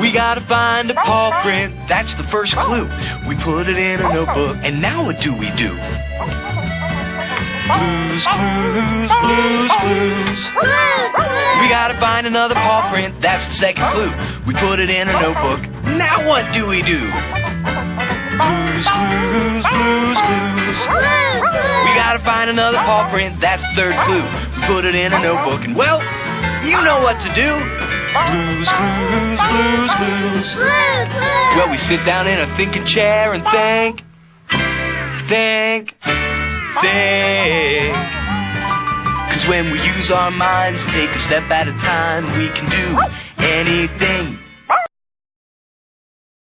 We gotta find a paw print, that's the first clue. We put it in a notebook, and now what do we do? Blues, blues, blues, blues. We gotta find another paw print, that's the second clue. We put it in a notebook, now what do we do? Blues, blues, blues, blues. We gotta find another paw print, that's the third clue. We put it in a notebook, and well, you know what to do. Blues, blues, blues, blues. Well, we sit down in a thinking chair and think, think, think. Cause when we use our minds, take a step at a time, we can do anything